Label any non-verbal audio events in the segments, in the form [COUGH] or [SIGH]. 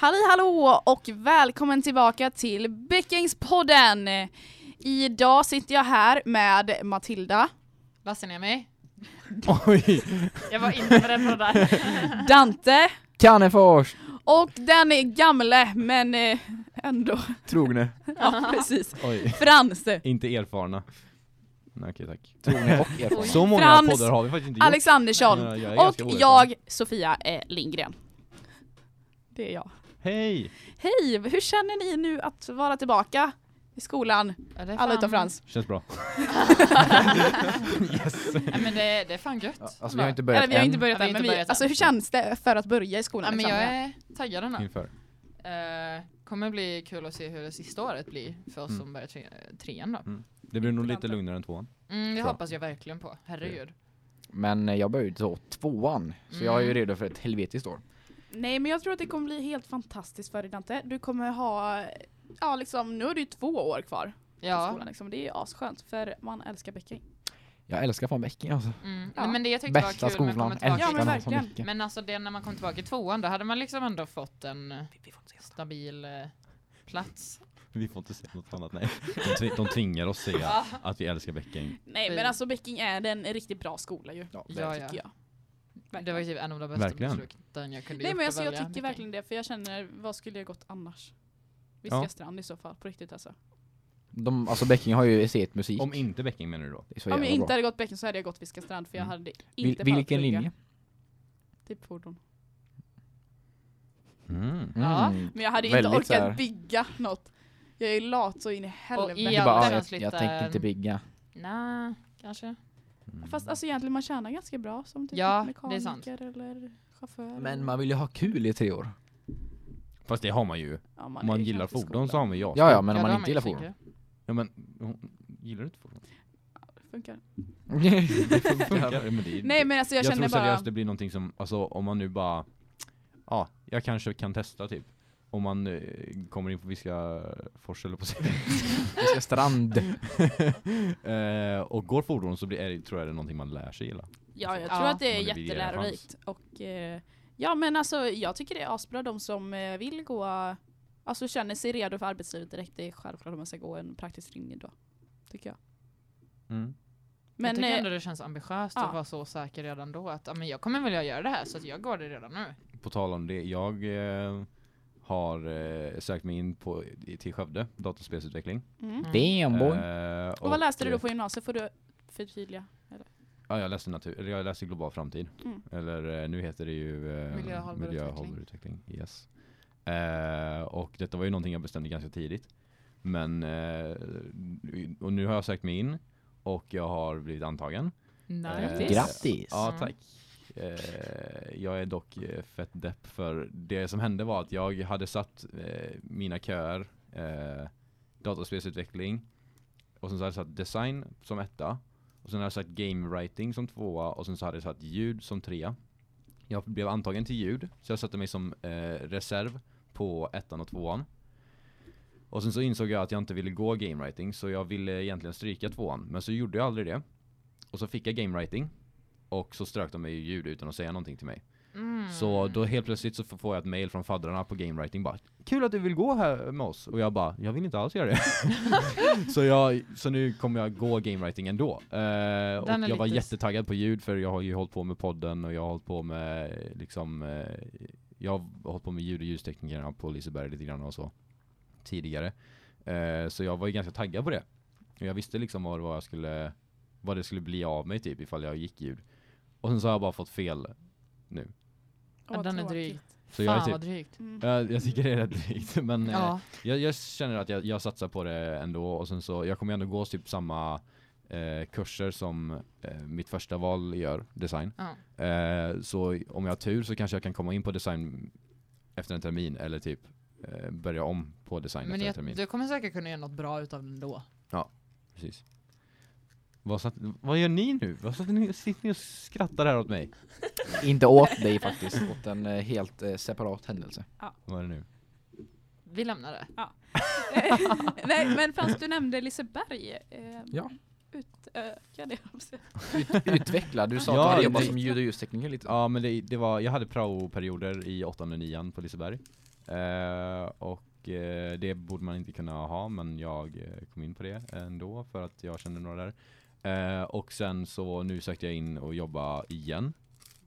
Halli hallå och välkommen tillbaka till Bäckingspodden! Idag sitter jag här med Matilda, mig. Oj! Jag var inte beredd på det där. [LAUGHS] Dante Kannefors! och den gamle men eh, ändå, Trogne. [LAUGHS] ja precis, Oj. Frans. Inte erfarna. Nej, Okej, tack. Trogne och erfaren. Så många Frans poddar har vi faktiskt inte gjort. Alexandersson Ja, jag och jag, Sofia eh, Lindgren. Det är jag. Hej! Hej! Hur känner ni nu att vara tillbaka i skolan? Ja, det är Alla fan- utom Frans. Känns bra. [LAUGHS] yes! Nej men det, det är fan gött. Ja, Alltså vi har inte börjat Eller vi har än. inte börjat Ja, än, har men vi, alltså än. hur känns det för att börja i skolan? Ja, men liksom? jag är taggad ändå. Inför. Uh, kommer bli kul att se hur det sista året blir för oss Mm. som börjar tre, trean då. Det blir nog lite lugnare än tvåan. Mm, det Så. hoppas jag verkligen på. Herregud. Men eh, jag började så tvåan, så jag är ju Mm. redo för ett helvetiskt år. Nej men jag tror att det kommer bli helt fantastiskt för dig Dante. Du kommer ha, ja liksom, nu har du ju två år kvar på Ja. skolan liksom. Det är ju asskönt för man älskar Bäcking. Jag älskar fan Bäcking alltså. Mm. Ja. Nej, men det jag tyckte Bästa var kul med att skolan, komma tillbaka. Ja, älskar men verkligen. Men alltså det när man kom tillbaka i tvåan, då hade man liksom ändå fått en stabil eh, plats. Vi får inte se något annat, nej. De, tvi- de tvingar oss säga [LAUGHS] att vi älskar Bäcking. Nej men alltså Bäcking är en riktigt bra skola ju. Ja, Ja, tycker ja. jag. Det var ju typ en av de bästa Verkligen. besluten jag kunde Nej men alltså, jag tycker verkligen det för jag känner, vad skulle jag gått annars? Viska Ja. strand i så fall, på riktigt alltså. De, alltså Bäcking har ju estet musik. Om inte Bäcking menar du då? Det är så Om jag inte bra. hade gått Bäcking så hade jag gått Viska strand för jag Mm. hade Vil, inte pallat vilken linje? Typ fordon. Mm. Ja. Mm. Men jag hade ju inte Väldigt orkat bygga något. Jag är ju lat så in i helvete. i Du Ja, bara, jag, jag tänker inte bygga. Nej, kanske. Mm. Fast alltså egentligen man tjänar ganska bra som typ Ja, mekaniker eller chaufför. Men man vill ju ha kul i tre år. Fast det har man ju. ja, Om är man gillar fordon så har man ju Ja, ja, men Ja, om man inte gillar fordon. Ja men, gillar du inte fordon? Funkar. Det [LAUGHS] funkar, men det Nej men alltså jag, jag, känner tror bara... seriöst det blir någonting som, alltså om man nu bara, ja, jag kanske kan testa typ. Om man eh, kommer in på Viska Fors eller på sig. [LAUGHS] Viska strand. [LAUGHS] eh, och går fordon så blir, är, tror jag det är någonting man lär sig gilla. Ja, jag Ja. tror att det är jättelärorikt. Och, eh, ja, men alltså jag tycker det är asbra de som eh, vill gå, alltså känner sig redo för arbetslivet direkt. Det är självklart att man ska gå en praktisk linje då. Tycker jag. Mm. jag Men tycker eh, ändå det känns ambitiöst ja. att vara så säker redan då. Att ja, men jag kommer vilja göra det här så att jag går det redan nu. På tal om det, jag eh, har eh, sökt mig in på, i- till Skövde, dataspelsutveckling. mm. Damn boy. Eh, Och vad läste du då eh, på gymnasiet? Får du förtydliga? Ja, jag läste natur, eller jag läste global framtid. Mm. Eller eh, nu heter det ju eh, Miljö och hållbar och utveckling. Yes. Eh, och detta var ju någonting jag bestämde ganska tidigt. Men, eh, och nu har jag sökt mig in och jag har blivit antagen. Nej. Grattis. Grattis. Ja, Mm. tack. Eh, jag är dock eh, fett depp för det som hände var att jag hade satt eh, mina köer, eh, dataspelsutveckling. Och sen så hade jag satt design som etta. Och sen hade jag satt game writing som tvåa. Och sen så hade jag satt ljud som trea. Jag blev antagen till ljud. Så jag satte mig som eh, reserv på ettan och tvåan. Och sen så insåg jag att jag inte ville gå game writing. Så jag ville egentligen stryka tvåan. Men så gjorde jag aldrig det. Och så fick jag game writing och så strök de mig i ljud utan att säga någonting till mig. Mm. Så då helt plötsligt så får jag ett mail från faddrarna på game writing bara Kul att du vill gå här med oss. Och jag bara Jag vill inte alls göra det. [LAUGHS] [LAUGHS] Så, jag, så nu kommer jag gå game writing ändå. Eh, Och Den jag var lite- jättetaggad på ljud för jag har ju hållit på med podden och jag har hållit på med liksom eh, Jag har hållit på med ljud och ljusteknikerna på Liseberg lite grann och så Tidigare. Eh, Så jag var ju ganska taggad på det. Och Jag visste liksom vad, vad jag skulle Vad det skulle bli av mig typ ifall jag gick ljud Och sen så har jag bara fått fel nu Ja, Åh, den är dryg. Så jag är typ vad drygt. Mm. jag, jag tycker det är rätt drygt, [LAUGHS] men eh, Ja. jag, jag känner att jag, jag satsar på det ändå och sen så, jag kommer ändå gå typ samma eh, kurser som eh, mitt första val gör, design. Ja. Eh, så om jag har tur så kanske jag kan komma in på design efter en termin eller typ eh, börja om på design Men efter en termin. du kommer säkert kunna göra något bra utav den då. Precis. Vad, satt, vad gör ni nu? Vad satt ni, sitter ni och skrattar här åt mig? Inte åt dig faktiskt, åt en eh, helt eh, separat händelse. Vad är det nu? Vi lämnar det. [LAUGHS] Nej men Frans, du nämnde Liseberg. Eh, Ja. Utöka det. Ut, utveckla, du sa Ja, att du hade det- jobbat som ljud och ljustekniker lite. Ja men det, det var, jag hade prao-perioder i åttonde och nian på Liseberg. Eh, och eh, det borde man inte kunna ha men jag eh, kom in på det ändå för att jag kände några där. Eh, och sen så nu sökte jag in och jobba igen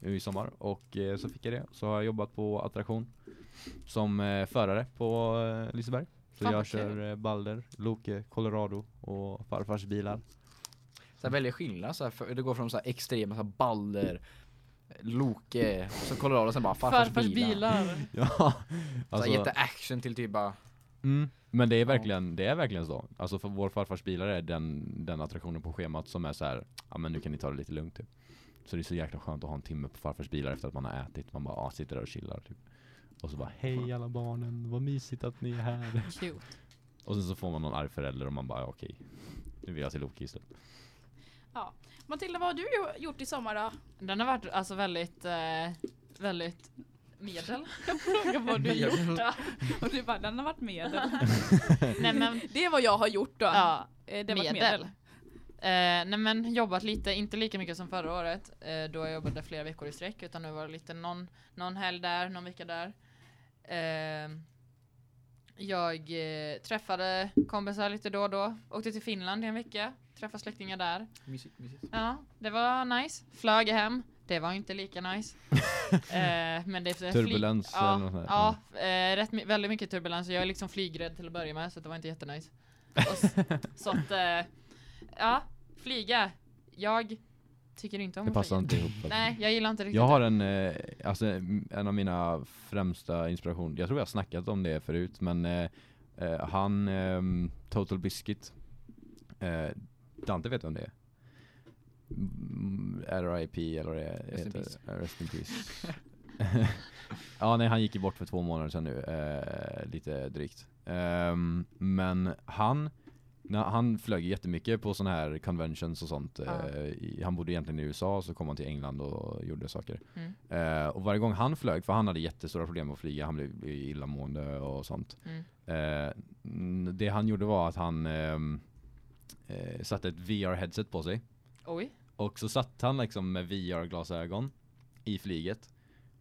i sommar och eh, så fick jag det. Så har jag jobbat på attraktion som eh, förare på eh, Liseberg. Så Fan, jag vad kul. kör eh, Balder, Loke, Colorado och farfars bilar. Så här väldigt skillnad så här, för det går från så här extrema så här baller, Loke, och så Colorado sen bara farfars, Farfars bilar. bilar. [LAUGHS] Ja, Så alltså, här, jätteaction till typ bara mm, men det är verkligen, det är verkligen så. Alltså för vår farfars bilar är den, den attraktionen på schemat som är så här, ja men nu kan ni ta det lite lugnt typ. Så det är så jäkla skönt att ha en timme på farfars bilar efter att man har ätit. Man bara ah, sitter där och chillar typ. Och så bara hej alla barnen, vad mysigt att ni är här. [LAUGHS] Cute. Och sen så får man någon arg förälder och man bara ja, okej. Nu vill jag till Loki istället. Matilda, vad har du jo- gjort i sommar då? Den har varit alltså väldigt, eh, väldigt medel. Fråga vad du gjort då. Och du bara, den har varit medel. [LAUGHS] Nej men, Det är vad jag har gjort då. ja, Eh, det varit medel. medel. Eh, nej men jobbat lite, inte lika mycket som förra året eh, då jag jobbade flera veckor i sträck utan nu var det lite någon, någon helg där, någon vecka där. Eh, jag eh, träffade kompisar lite då och då, åkte till Finland i en vecka, träffade släktingar där. mysigt, mysigt. Ja, det var nice. Flög hem, det var inte lika nice. [LAUGHS] eh, men det är Turbulens Ja, ja eh, rätt, väldigt mycket turbulens. Jag är liksom flygrädd till att börja med så det var inte jättenice. [LAUGHS] Så att, eh, ja, flyga. Jag tycker inte om Det passar inte ihop. alltså. Nej, jag gillar inte riktigt Jag har en, eh, alltså en av mina främsta inspiration, jag tror jag har snackat om det förut, men eh, eh, han, ehm, Total Biscuit, eh, Dante vet vem det är? RIP eller vad det Rest in heter. Eh, [LAUGHS] Rest in peace. [LAUGHS] ja nej han gick ju bort för två månader sedan nu, eh, lite drygt. Ehm, men han, när han flög jättemycket på sådana här conventions och sånt. Ja. eh, i, han bodde egentligen i USA, så kom han till England och gjorde saker. Mm. Eh, och varje gång han flög, för han hade jättestora problem med att flyga, han blev illamående och sånt. Mm. Eh, det han gjorde var att han ehm, eh, satte ett VR-headset på sig. Oj. Och så satt han liksom med VR-glasögon i flyget.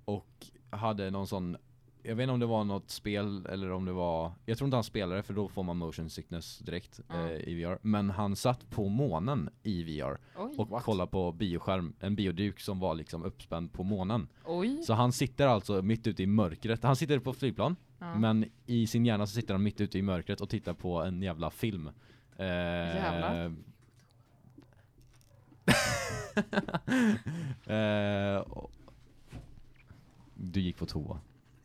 Och hade någon sån, jag vet inte om det var något spel eller om det var, jag tror inte han spelade för då får man motion sickness direkt Ja. eh, i VR. Men han satt på månen i VR Oj. och What? kollade på bioskärm, en bioduk som var liksom uppspänd på månen. Oj. Så han sitter alltså mitt ute i mörkret. Han sitter på flygplan, Ja. men i sin hjärna så sitter han mitt ute i mörkret och tittar på en jävla film. Eh, Jävlar. [LAUGHS] eh, och- du gick på toa.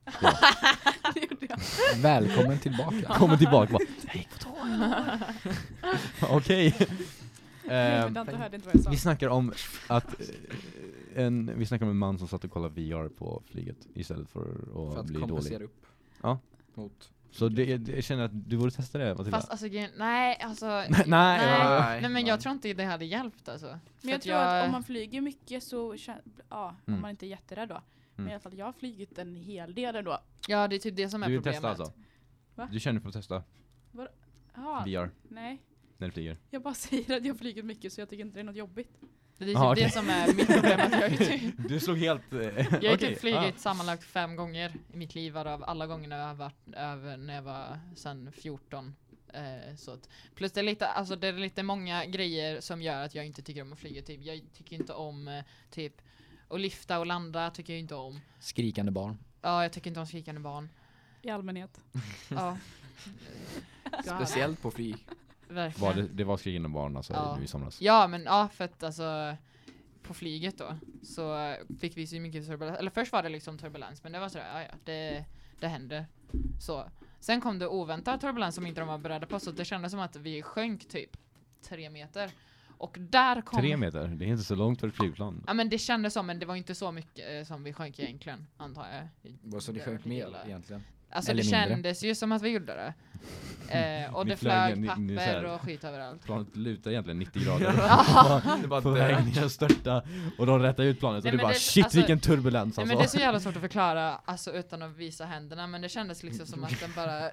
[LAUGHS] Det gjorde jag. Välkommen tillbaka. Kommer tillbaka bara, jag gick på toa. [LAUGHS] Okej. Eh, jag sa. vi snackar om att eh, en, vi snackar om en man som satt och kollade VR på flyget istället för att, För att bli dålig. upp. Ja. Mot. Så det, jag känner att du borde testa det Matilda. Fast alltså nej alltså. [LAUGHS] nej, nej, nej, nej men jag tror inte det hade hjälpt alltså. Men jag att tror att om man flyger mycket så, ja, Mm. om man inte är jätterädd då. Men Mm. i alla fall jag har flugit en hel del ändå. Ja det är typ det som är Du vill problemet. testa alltså? Va? Du känner för att testa Ja, VR nej. när du flyger? Jag bara [LAUGHS] säger att jag har flugit mycket så jag tycker inte det är något jobbigt. Det är typ Ah, det som är mitt problem. Att jag typ, [LAUGHS] Du slog helt... eh, jag har okej, typ flugit ah. sammanlagt fem gånger i mitt liv varav alla gånger jag har varit över när jag var sen 14. Eh, så att, plus det är lite, alltså det är lite många grejer som gör att jag inte tycker om att flyga. Typ. Jag tycker inte om eh, typ att lyfta och landa tycker jag inte om. Skrikande barn. Ja, jag tycker inte om skrikande barn. I allmänhet. Ja. Ja, [LAUGHS] Speciellt på flyg. Verkligen. Var det, det var skrikande barn alltså Ja. i somras? Ja, men ja, för att alltså på flyget då så fick vi så mycket turbulens. Eller först var det liksom turbulens, men det var sådär, ja, ja, det, det händer. Så. Sen kom det oväntad turbulens som inte de var beredda på, så det kändes som att vi sjönk typ tre meter. Och där kom... Tre meter? Det är inte så långt för ett flygplan. Ja men det kändes som, men det var inte så mycket eh, som vi sjönk egentligen, antar jag. Vad så det Det sjönk mer egentligen. Alltså Eller det mindre. kändes ju som att vi gjorde det. [LAUGHS] Eh, och Ni det flög flög ni- ni papper här- och skit överallt. Planet lutar egentligen 90 grader. [LAUGHS] Det var på väg ner och störta. Och de rättar ut planet Nej, och men bara det- shit alltså- vilken turbulens Nej alltså. men det är så jävla svårt att förklara alltså, utan att visa händerna men det kändes liksom som att den bara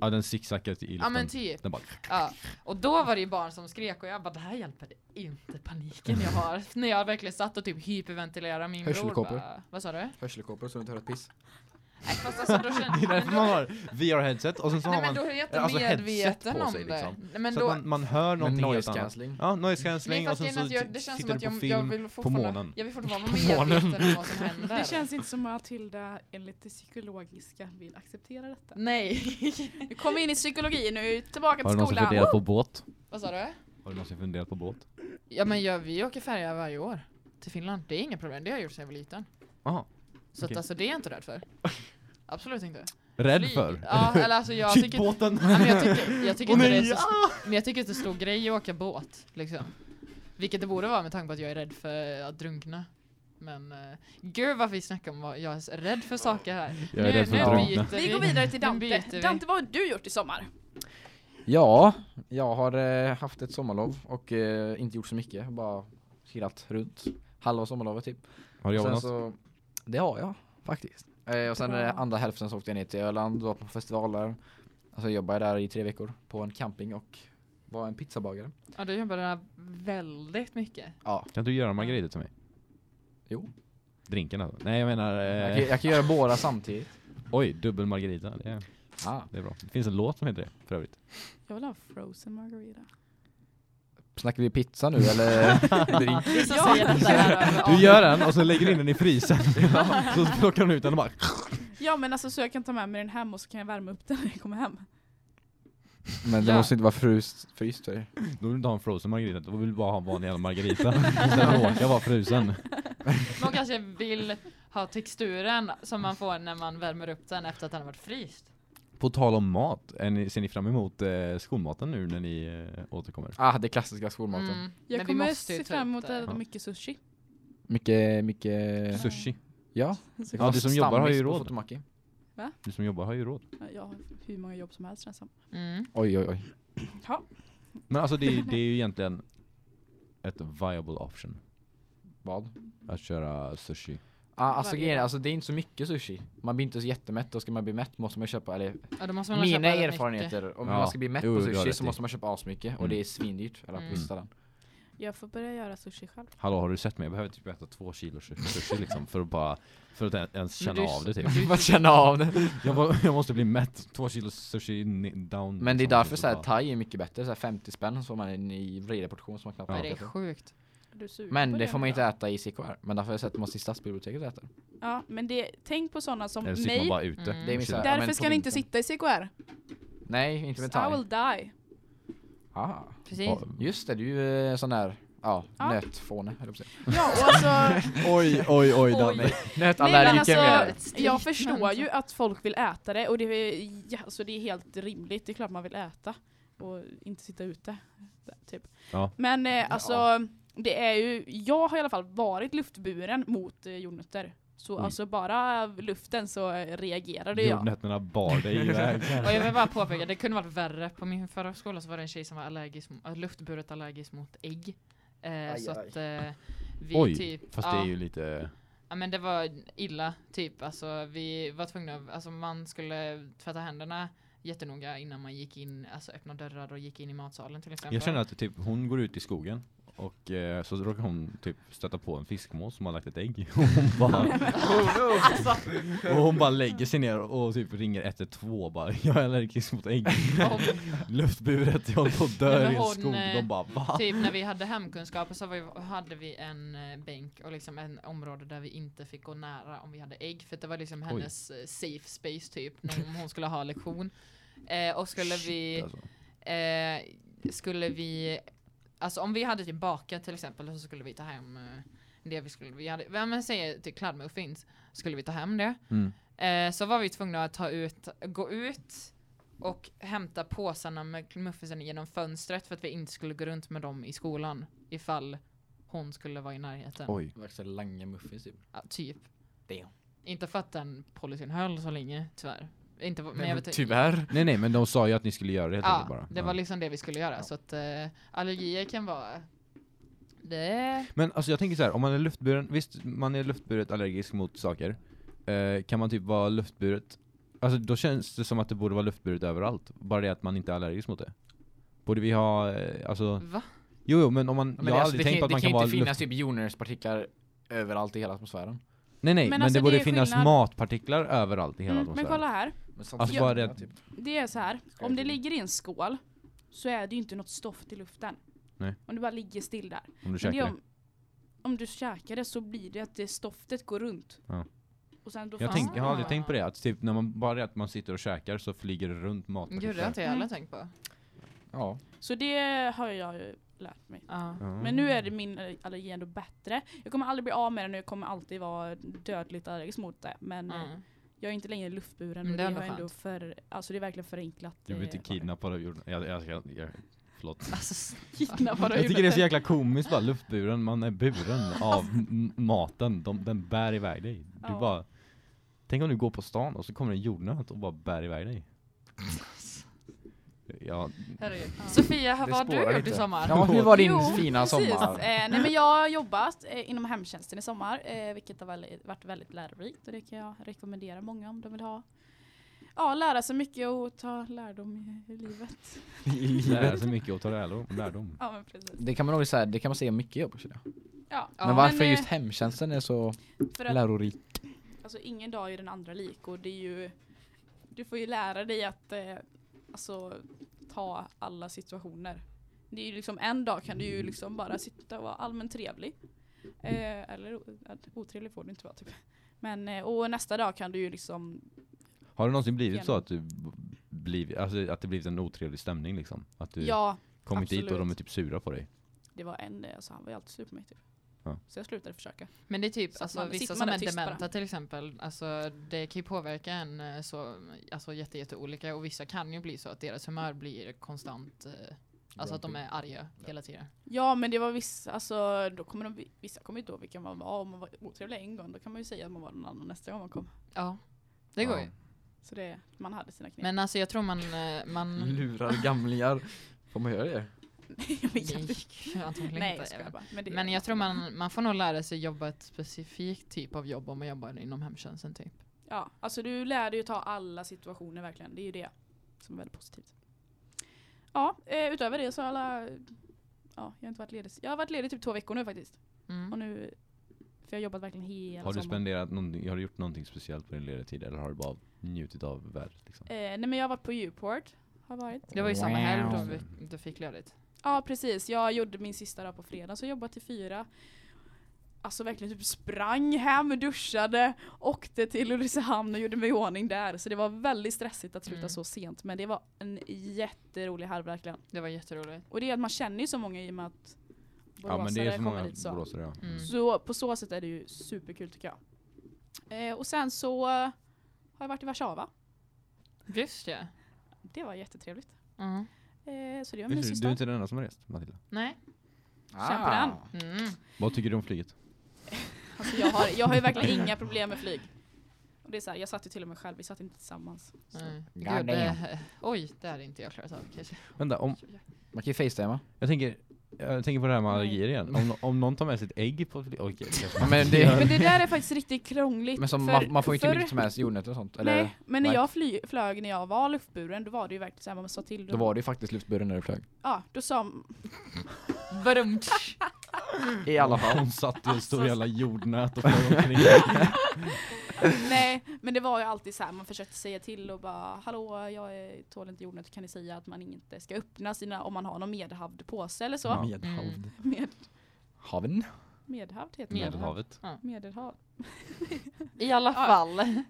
Ja den zigzaggar i Ja men luften. typ. Den bara Ja. Och då var det ju barn som skrek och jag bara det här hjälper inte paniken jag har. [LAUGHS] När jag verkligen satt och typ hyperventilerade min bror Hörselkåpor. Vad sa du? hörselkåpor så du inte hör ett piss. Nej, fast alltså, då känner, [LAUGHS] Det är därför man har VR-headset och sen så Nej har man då är alltså headset medveten på om sig, det. liksom. Nej, men så då, att man, man hör någonting helt noise annat. cancelling. Ja, noise cancelling och sen så jag, det känns att du på jag, jag film vill på månen. jag vill fortfarande vara [LAUGHS] medveten om vad som händer. Det känns inte som att Matilda enligt det psykologiska vill acceptera detta. Nej. [LAUGHS] Nu kommer in i psykologi nu, tillbaka Har till du någonsin skolan. funderat på båt? vad sa du? Har du någonsin funderat på båt? Ja men jag, vi åker färja varje år till Finland. Det är inga problem, det har jag gjort sedan jag var liten. Aha. Så Okej. att alltså det är jag inte rädd för. Absolut inte. Rädd Flyg. för? Ja, eller alltså jag [LAUGHS] tycker... båten! Ja, men jag tycker, jag tycker Åh inte det är så, men jag tycker inte det är stor grej att åka båt, liksom. Vilket det borde vara med tanke på att jag är rädd för att drunkna. Men uh, gud vad vi snackar om vad jag är rädd för saker här. Jag är rädd för nu byter Vi går vidare till Nu Dante. vi. Dante, vad har du gjort i sommar? Ja, jag har eh, haft ett sommarlov och eh, inte gjort så mycket. Bara chillat runt. Halva sommarlovet typ. Har du jobbat något? så, det har jag faktiskt. Eh, och sen Bra. eh, andra hälften så åkte jag ner till Öland, var på festivaler. Alltså jag jobbade där i tre veckor på en camping och var en pizzabagare. Ja, du jobbar där väldigt mycket. Ja, Kan du göra margarita till mig? jo. Drinken alltså? Nej jag menar... Jag, Eh, kan, jag kan göra båda samtidigt. [LAUGHS] oj, dubbel margarita. Det är, Ah. det är bra. Det finns en låt som heter det för övrigt. Jag vill ha frozen margarita. Snackar vi pizza nu eller [LAUGHS] drink? Du gör den och så lägger du in den i frysen. [LAUGHS] så plockar du ut den och bara... Ja men alltså så jag kan ta med mig den hem och så kan jag värma upp den när jag kommer hem. Men det Ja. måste inte vara fryst, fryst för. Då vill du inte ha en frozen margarita, då vill du bara ha en vanlig jävla margarita. [LAUGHS] Den råkar vara frusen. Man kanske vill ha texturen som man får när man värmer upp den efter att den har varit fryst. På tal om mat, är ni, ser ni fram emot eh, skolmaten nu när ni eh, återkommer? Ah, det klassiska skolmaten. Mm, Jag men vi kommer måste ju se ta fram upp emot det. att äta mycket sushi. Mycket, mycket... Sushi. Ja. Ja, du som jobbar har ju råd. Fotomaki. Du som jobbar har ju råd. Jag har hur många jobb som helst känns som. Mm. Oj, oj, oj. Ja. Men alltså det, [LAUGHS] det är ju egentligen ett viable option. Vad? Att köra sushi. Ah, alltså, grejen alltså det är inte så mycket sushi. Man blir inte så jättemätt och ska man bli mätt måste man köpa, eller Ja, måste man mina köpa erfarenheter, om Ja. man ska bli mätt Jo, på sushi så måste man köpa asmycket och Mm. det är svindyrt, eller Mm. på vissa ställen. Jag får börja göra sushi själv. Hallå har du sett mig? Jag behöver typ äta två kilo sushi, liksom för att bara för att ens känna du- av det typ. [LAUGHS] Man känner av det. Jag, må- jag måste bli mätt, två kilo sushi down. Men det är liksom, därför så såhär, bara- thai är mycket bättre, såhär 50 spänn så får man en i vredig portion som man knappt Nej, det är sjukt. Du suger Men på det får man inte då? äta i CKR, men därför sätter man sig i stadsbiblioteket och äter. Ja, men det, tänk på sådana som Eller sitter man mig. bara ute. Mm. Det är här- Därför men ska ni inte sitta i CKR. Nej, inte med I thai. will die. Ah, Precis. Ja, just det, du är ju eh, sån där, ja, Ja. nötfåne. Ja, och alltså, [LAUGHS] Oj, oj, oj Oj. Nötallergiker alltså jag. förstår ju att folk vill äta det och det är, ja, alltså det är helt rimligt. Det är klart man vill äta och inte sitta ute. Typ. Ja. Men eh, alltså, det är ju, jag har i alla fall varit luftburen mot eh, jordnötter. Så Oj. alltså bara luften så eh, reagerade jag. Jordnötterna bar dig [LAUGHS] iväg. Och jag vill bara påpeka, det kunde varit värre. På min förra skola så var det en tjej som var allergisk, äh, luftburet allergisk mot ägg. Eh, Aj, så aj. att eh, vi Oj, typ... Fast ja, det är ju lite... ja men det var illa, typ. Alltså vi var tvungna, alltså man skulle tvätta händerna jättenoga innan man gick in, alltså öppna dörrar och gick in i matsalen till exempel. Jag känner att typ, hon går ut i skogen och eh, så råkar hon typ stöta på en fiskmås som har lagt ett ägg. Och [LAUGHS] hon bara, alltså, och hon bara lägger sig ner och typ ringer 112 bara Jag är allergisk mot ägg. och, Luftburet, jag håller på att dö i en skog. eh, De bara va? typ när vi hade hemkunskaper så var vi, hade vi en eh, bänk och liksom en område där vi inte fick gå nära om vi hade ägg. För det var liksom Oj. hennes eh, safe space typ, när- hon skulle ha lektion. Eh, och skulle vi, Alltså. eh, skulle vi, alltså om vi hade typ bakat till exempel så skulle vi ta hem eh, det vi skulle, vi hade, man säger till kladdmuffins, skulle vi ta hem det. Mm. Eh, så var vi tvungna att ta ut, gå ut och hämta påsarna med muffinsen genom fönstret för att vi inte skulle gå runt med dem i skolan ifall hon skulle vara i närheten. Oj. Det verkar så långa muffins typ. Ja, typ. Damn. Inte för att den policyn höll så länge, tyvärr. Inte, men jag vet, tyvärr. Nej nej men de sa ju att ni skulle göra det helt Ja, bara. det var liksom det vi skulle göra. Så att eh, allergier kan vara... Det... Men alltså jag tänker så här, om man är luftburen, visst man är luftburet allergisk mot saker. Eh, kan man typ vara luftburet, alltså då känns det som att det borde vara luftburet överallt. Bara det att man inte är allergisk mot det. Borde vi ha, eh, alltså, Va? jo jo men om man, Men jag det, har alltså, aldrig det tänkt kan, på att det man kan kan vara inte finnas luft... typ jonerspartiklar överallt i hela atmosfären. Nej nej, Men men, alltså, det borde det finnas skillnad. matpartiklar överallt i hela Mm, men atmosfären. kolla här. Men Alltså bra, det- typ. Det är så här. Om det ligger i en skål så är det ju inte något stoft i luften. Nej. Om det bara ligger still där. Om du Men det käkar är det. om, om du käkar det så blir det att det stoftet går runt. Ja. Och sen då Jag, tänk, jag har aldrig tänkt på det, att typ när man bara att man sitter och käkar så flyger det runt Gud, det har matpartiklar. inte jag heller Mm. tänkt på. Ja. Så det har jag ju lärt mig. Ja. Men nu är det min allergi ändå bättre. Jag kommer aldrig bli av med den och jag kommer alltid vara dödligt allergisk mot det. Men Mm. jag är inte längre luftburen Men och det är ändå ändå för, alltså det är verkligen förenklat. Jag blir inte eh, kidnappad av jorden. Jag, jag, jag, jag, förlåt. [LAUGHS] Alltså, Kidnappad av Jag tycker det är så jäkla komiskt bara, luftburen, man är buren av m- maten, De, den bär iväg dig. Du Ja. bara, tänk om du går på stan och så kommer en jordnöt och bara bär iväg dig. Ja, herregud. Ja. Sofia, vad har du gjort lite. i sommar? Ja, hur var din Jo, fina precis. sommar? Eh, nej men jag har jobbat eh, inom hemtjänsten i sommar, eh, vilket har väldigt, varit väldigt lärorikt och det kan jag rekommendera många om de vill ha. Ja, lära sig mycket och ta lärdom i, i livet. [LAUGHS] I lära livet. sig mycket och ta lärdom. lärdom. Ja men precis. Det kan man nog säga, det kan man säga mycket jobb också. Ja, Ja, Men varför men, eh, just hemtjänsten är så För att lärorik? alltså, ingen dag är den andra lik och det är ju, du får ju lära dig att eh, alltså, ta alla situationer. Det är ju liksom en dag kan du ju liksom bara sitta och vara allmänt trevlig. Eh, eller otrevlig får du inte vara typ. Men, eh, och nästa dag kan du ju liksom Har det någonsin blivit så Genom- att du blivit, alltså att det blivit en otrevlig stämning liksom? Att du Ja, kommit dit och absolut. de är typ sura på dig? det var en, alltså, han var ju alltid sur på mig typ. Ja. Så jag slutade försöka. Men det är typ, Så alltså, man- vissa som är bara. dementa till exempel, alltså, det kan ju påverka en eh, så, alltså jätte, jätte olika och vissa kan ju bli så att deras humör blir konstant, eh, alltså att de är arga hela tiden. Ja men det var vissa, alltså då kommer de, vissa kommer ju inte ihåg vilka man var. Om man var otrevlig en gång då kan man ju säga att man var någon annan nästa gång man kom. Ja, det går Ja. ju. Så det, man hade sina knep. Men alltså jag tror man, eh, man Lurar gamlingar. Får man göra det? Jag vet inte. antagligen Nej inte. jag skojar bara. Men, jag tror man, man får nog lära sig jobba ett specifikt typ av jobb om man jobbar inom hemtjänsten typ. Ja, alltså du lär dig ju ta alla situationer verkligen. Det är ju det som är väldigt positivt. Ja, eh, utöver det så har alla, ja jag har inte varit ledig. Jag har varit ledig typ två veckor nu faktiskt. Och Mm. nu, för jag har jobbat verkligen hela Har du sommaren. spenderat någonting, har du gjort någonting speciellt på din lediga tid eller har du bara njutit av vädret liksom? Eh, nej men jag har varit på Uport. Har varit. Det var ju samma helg då du fick ledigt. Ja precis, jag gjorde min sista dag på fredag så jag jobbade till fyra. Alltså verkligen typ sprang hem, duschade, åkte till Ulricehamn och gjorde mig i ordning där. Så det var väldigt stressigt att sluta Mm. så sent men det var en jätterolig helg verkligen. Det var jätteroligt. Och det är att man känner ju så många i och med att Ja men det är boråsare så kommer många dit så. boråsare ja. Mm. Så på så sätt är det ju superkul tycker jag. Eh, och sen så eh, har jag varit i Warszawa. Just ja. Det var jättetrevligt. Mm. Eh, så det var min du, är inte den enda som har rest Matilda. Nej. Den. Mm. Vad tycker du om flyget? [LAUGHS] Alltså jag, har, jag har ju verkligen [LAUGHS] inga problem med flyg. Och det är så här, jag satt ju till och med själv, vi satt inte tillsammans. God Gud, eh, oj, det hade inte jag klarat av kanske. Vänta, om, Man kan ju facetima. jag tänker, jag tänker på det här med allergier igen. Om, om någon tar med sitt ägg på okej. Ja, [LAUGHS] men, det, Men det där är faktiskt riktigt krångligt. men som, för- man, man får ju inte för- mycket som helst jordnötter och sånt. Eller, Nej, men när nej. jag fly, flög när jag var luftburen, då var det ju verkligen såhär, man sa till Då var det ju faktiskt luftburen när du flög. Ja, då sa Barumt. [LAUGHS] I alla fall. Hon satt i en stor jävla jordnöt och flög omkring. [LAUGHS] [LAUGHS] Nej, men det var ju alltid så här, man försökte säga till och bara Hallå, jag är, tål inte jordnötter, kan ni säga att man inte ska öppna sina, om man har någon medhavd påse eller så? Ja. Medhavd. Med, Haven. medhavd heter det. Medelhavet. Medelhav. I alla fall.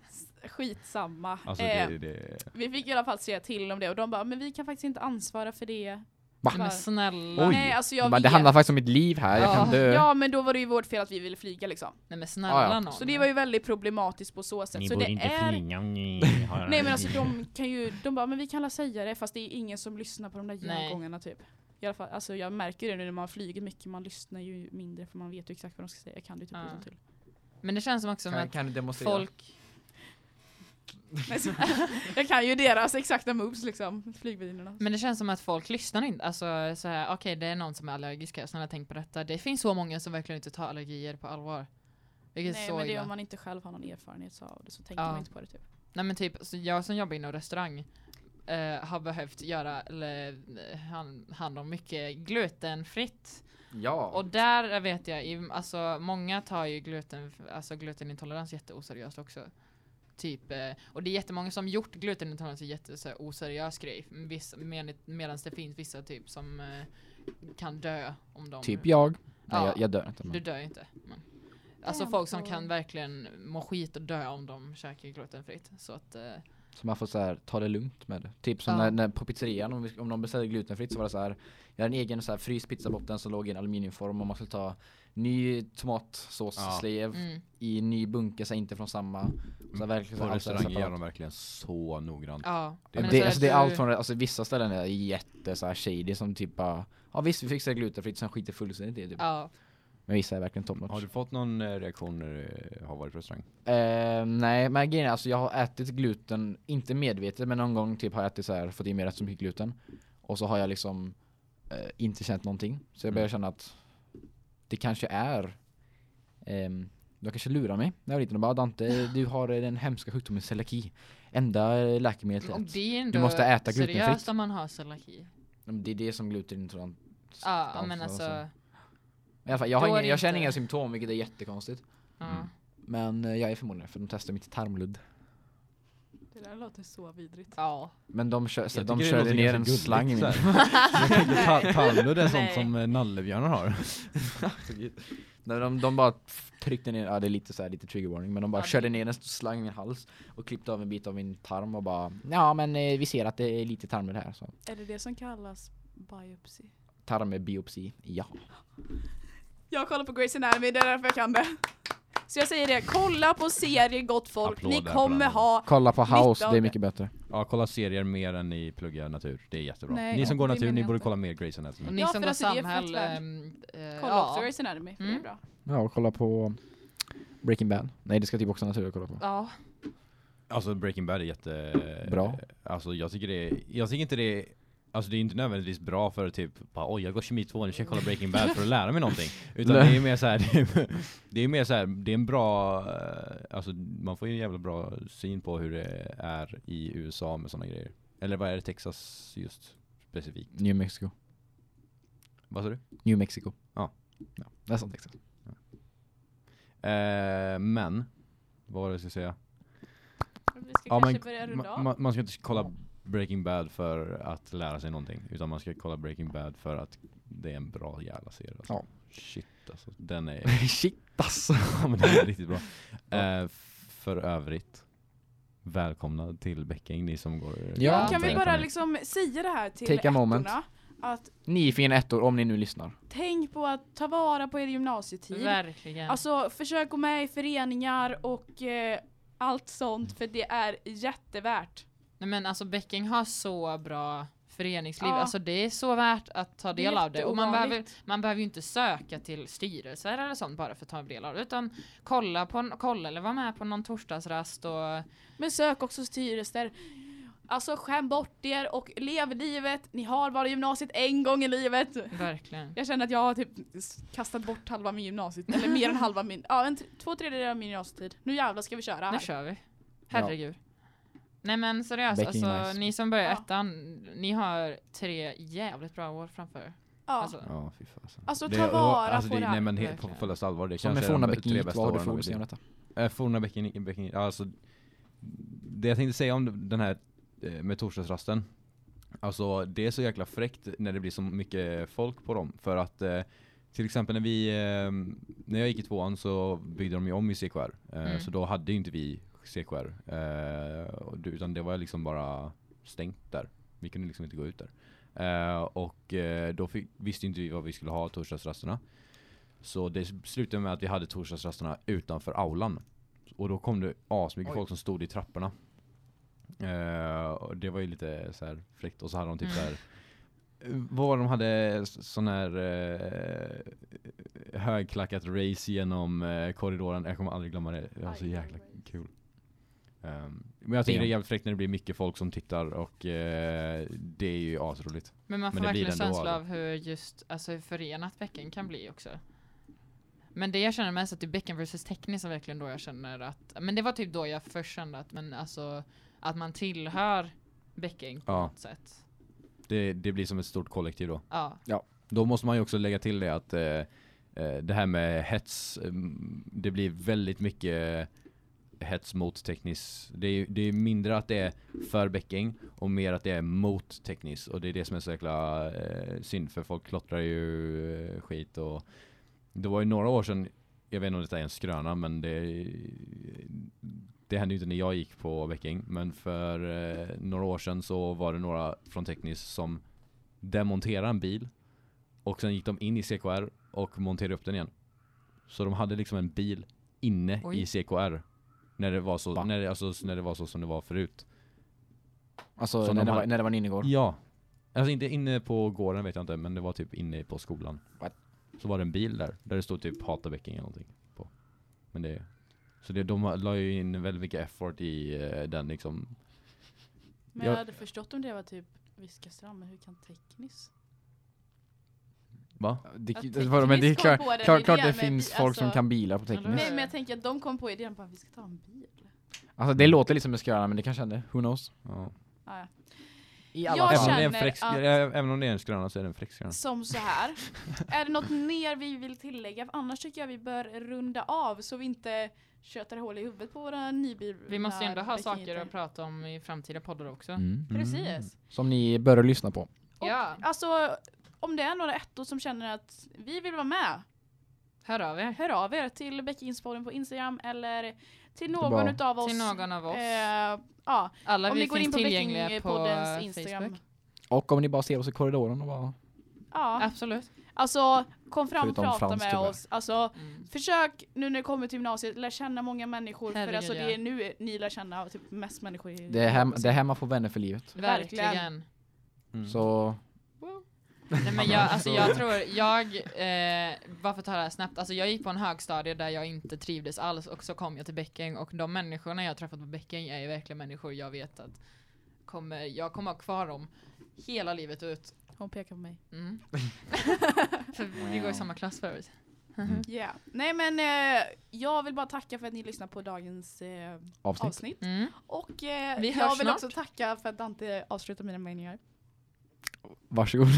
Skitsamma. Alltså Eh, det, det, Vi fick i alla fall säga till om det och de bara, men vi kan faktiskt inte ansvara för det. Va? Men snälla. Oj. Nej, alltså jag det vet. handlar faktiskt om mitt liv här, jag Ja. kan dö. Ja, men då var det ju vårt fel att vi ville flyga liksom. Nej men snälla Ja, ja. nån. Så det var ju väldigt problematiskt på så sätt. så det är... [LAUGHS] Nej men alltså de kan ju, de bara, men vi kan alla säga det fast det är ingen som lyssnar på de där Nej. jargongerna typ. I alla fall, alltså jag märker det nu när man flyger mycket, man lyssnar ju mindre för man vet ju exakt vad de ska säga. Jag kan det typ Ja. utan till. Men det känns som också som Kan, att kan folk... [LAUGHS] Jag kan ju deras exakta moves liksom, flygvärdinnorna. Men det känns som att folk lyssnar inte. Alltså så här, okej det är någon som är allergisk här, snälla tänk på detta. Det finns så många som verkligen inte tar allergier på allvar. Vilket Nej så men det är om man inte själv har någon erfarenhet av det så tänker Ja. man inte på det typ. Nej men typ, så jag som jobbar inom restaurang eh, har behövt göra, eller eh, hand, hand om mycket glutenfritt. Ja. Och där vet jag, i- alltså många tar ju gluten, alltså glutenintolerans jätteoseriöst också. Typ, eh, och det är jättemånga som gjort glutenintolerans till jätte så här, oseriös grej. Medan det finns vissa typ som eh, kan dö om de... Typ jag. Nej, Ja. jag, jag dör inte. Du Men. dör ju inte. Men. Alltså folk som kan verkligen må skit och dö om de käkar glutenfritt. Så att, eh, Så man får så här, ta det lugnt med det. Typ som Ja. när, när på pizzerian, om, vi, om de beställde glutenfritt så var det så här. Jag hade en egen så här fryst pizzabotten som låg i en aluminiumform och man skulle ta ny tomatsåsslev mm. i ny bunke, så här, inte från samma. Så här, verkligen så På restauranger gör de verkligen så noggrant. Ja. Det- men Det, så alltså, det är allt från, alltså vissa ställen är jätte så här shady som typ bara Ja visst vi fixar glutenfritt, sen skiter fullständigt i det typ. Ja. Men vissa är verkligen top notch. Har du fått någon eh, reaktion när du har varit på restaurang? Eh, nej, men grejen är alltså jag har ätit gluten, inte medvetet men någon gång typ har jag ätit så här, fått i mig rätt så mycket gluten. Och så har jag liksom eh, inte känt någonting. Så jag börjar Mm. känna att det kanske är ehm, de kanske lurar mig när jag var liten och bara Dante, du har den hemska sjukdomen celiaki. Enda läkemedlet. Och det är ändå Du måste äta glutenfritt. seriöst om man har celiaki. Det är det som glutenintolerant Ja, stans- men alltså. I alla fall, jag, har ingen, jag känner inte- inga symptom vilket är jättekonstigt. Mm. Men eh, jag är förmodligen för de testar mitt tarmludd. Det där låter så vidrigt. ja. Men de, kör, så de körde ner en slang i min. så [LAUGHS] Jag tänker ta- tarmludd är sånt som eh, nallebjörnar har. [LAUGHS] Nej, de, de bara tryckte ner, ja det är lite så här, lite trigger warning, men de bara Ja, körde ner en slang i min hals och klippte av en bit av min tarm och bara Ja men eh, vi ser att det är lite tarmludd här så. Är det det som kallas biopsi? Tarmbiopsi, ja. Jag kollar på Grey's Anatomy, det är därför jag kan det. Så jag säger det, kolla på serier gott folk, Applåder ni kommer ha Kolla på House, det är mycket bättre. Ja, kolla serier mer än ni pluggar natur. Det är jättebra. Nej, ni som ja, går det natur, menar ni jag borde inte. kolla mer Grey's Anatomy. Och ni Ja, som för går alltså, det är fett samhäll. värt. ehm, eh, Kolla ja. också Grey's Anatomy, det är Mm. bra. Ja, och kolla på Breaking Bad. Nej det ska typ också natur att kolla på. Ja. Alltså Breaking Bad är jätte... Bra. Alltså jag tycker det är, jag tycker inte det är, alltså det är inte nödvändigtvis bra för att typ, bara, oj jag går kemi 2, nu ska jag kolla Breaking Bad för att lära mig någonting. [LAUGHS] Utan det är mer så här, [LAUGHS] det är, det är mer så här, det är en bra, eh, alltså man får ju en jävla bra syn på hur det är i USA med sådana grejer. Eller vad är det, Texas just specifikt? New Mexico. Vad sa du? New Mexico. Ja. ja nästan Texas. Eh, men, vad var det jag skulle säga? Vi ska Ja, kanske men börja runda ma- av. ma- man ska inte kolla Breaking Bad för att lära sig någonting, utan man ska kolla Breaking Bad för att det är en bra jävla serie. Alltså. Ja. Shit alltså, den är, [LAUGHS] Shit alltså. [LAUGHS] ja, men den är riktigt bra. Eh, för övrigt, välkomna till Bäcking, ni som går Ja, kan vi bara liksom säga det här till Take a moment. Att Ni är fina ettor om ni nu lyssnar. tänk på att ta vara på er gymnasietid. Verkligen. Alltså försök gå med i föreningar och eh, allt sånt för det är jättevärt. Nej men alltså Bäcking har så bra föreningsliv, Ja. alltså det är så värt att ta Det del av det. Och man behöver, man behöver ju inte söka till styrelser eller sånt bara för att ta del av det, utan kolla, på, kolla eller vara med på någon torsdagsrast och Men sök också styrelser. Alltså skäm bort er och lev livet. Ni har bara gymnasiet en gång i livet. verkligen. Jag känner att jag har typ kastat bort halva min gymnasiet, eller mer än halva min, ja en två tredjedelar av min gymnasietid. Nu jävlar ska vi köra Nu här. kör vi. Herregud. Nej men seriöst, alltså nice. ni som börjar Ja. ettan, ni har tre jävligt bra år framför er. Ja. Alltså, Ja, fy fasen. Alltså, ta vara alltså, på det, det. Nej men helt på fullaste allvar, det Som är forna de Bäcking tre Eat, bästa vad har du för liv. om detta? Forna Bäcking, Bäcking, alltså det jag tänkte säga om den här eh, med torsdagsrasten Alltså det är så jäkla fräckt när det blir så mycket folk på dem för att eh, till exempel när vi, eh, när jag gick i tvåan så byggde de ju om i CKR eh, Mm. så då hade ju inte vi CKR eh, utan det var liksom bara stängt där. Vi kunde liksom inte gå ut där. Eh, och eh, då fick, visste inte vi vad vi skulle ha torsdagsrasterna. Så det slutade med att vi hade torsdagsrasterna utanför aulan. Och då kom det asmycket Oj. folk som stod i trapporna. Eh, och det var ju lite så här fräckt. Och så hade de typ här. eh, Vad de hade sån här eh, högklackat race genom eh, korridoren. Jag kommer aldrig glömma det. Det var så jäkla kul. Ehm, men jag tycker det är jävligt fräckt när det blir mycket folk som tittar och eh, det är ju asroligt. Men man får Men verkligen ändå känsla av hur just alltså, hur förenat bäcken kan bli också. Men det jag känner mest att det är bäcken versus teckning som verkligen då jag känner att, men det var typ då jag först kände att, men alltså, att man tillhör bäcken på Ja. något sätt. Det, det blir som ett stort kollektiv då. Ja. Ja. Då måste man ju också lägga till det att eh, eh, det här med hets, mm, det blir väldigt mycket hets mot teknis. Det är, det är mindre att det är för bäcking och mer att det är mot teknis och det är det som är så jäkla eh, synd för folk klottrar ju eh, skit och det var ju några år sedan, jag vet inte om detta är en skröna men det det hände ju inte när jag gick på bäcking men för eh, några år sedan så var det några från teknis som demonterade en bil och sen gick de in i CKR och monterade upp den igen. Så de hade liksom en bil inne Oj. i CKR. När det var så, Va? när det, alltså, när det var så som det var förut. Alltså Som när de det, var, hade- när det var en innergård. Ja. Alltså inte inne på gården vet jag inte, men det var typ inne på skolan. What? Så var det en bil där, där det stod typ hata bäcking eller någonting på. Men det, så det, de la ju in väldigt mycket effort i eh, den liksom. Men Jag- jag hade förstått om det var typ Viskastrand, men hur kan teknis? Va? Det, det, vadå, men det är klart, på den klart, det med finns folk som alltså- kan bilar på tekniskt. Nej men jag tänker att de kom på idén på att vi ska ta en bil. Alltså det låter lite som en skröna men det kanske hände. Who knows? Ja. Ah, ja. I alla alla Jag Även om, fall. det är en känner fräck, att- ä- även om det är en skröna så är det en fräck skröna. Som så här. är det något mer vi vill tillägga? För annars tycker jag vi bör runda av så vi inte tjötar hål i huvudet på våra nyblivna Vi måste ändå ha saker att prata om i framtida poddar också. Mm. Precis. Som ni bör lyssna på. Och, Ja. Alltså om det är några ettor som känner att vi vill vara med, Hör av er. hör av er till Bäckinspodden på Instagram eller till någon utav oss. Till någon av oss. Eh, ja, Alla om vi ni går in på tillgängliga på Bäckingpoddens Instagram. Facebook. Och om ni bara ser oss i korridoren och bara... Ja, Absolut. alltså kom fram och prata Frans, med tyvärr. oss. Alltså Mm. Försök nu när du kommer till gymnasiet, lär känna många människor. för Herregud, alltså det är nu ni lär känna typ mest människor i Det är, hem, det är här man får vänner för livet. Verkligen. Verkligen. Mm. Så Nej, men jag, alltså, jag tror, jag, eh, bara för att ta det här snabbt, alltså jag gick på en högstadie där jag inte trivdes alls och så kom jag till Bäcking och de människorna jag har träffat på Bäcking är ju verkligen människor jag vet att kommer, jag kommer ha kvar dem hela livet ut. Hon pekar på mig. Mm. [LAUGHS] för vi går i samma klass förut. Mm. [LAUGHS] Ja. Nej men eh, jag vill bara tacka för att ni lyssnar på dagens eh, avsnitt. avsnitt. Mm. Och eh, jag vill snart. också tacka för att Dante avslutar mina meningar. Varsågod. [LAUGHS]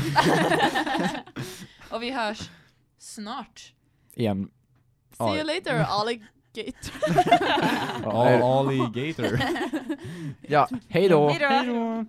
och vi hörs snart. Igen. See you later alligator. Alligator. ja hej då! Hej då!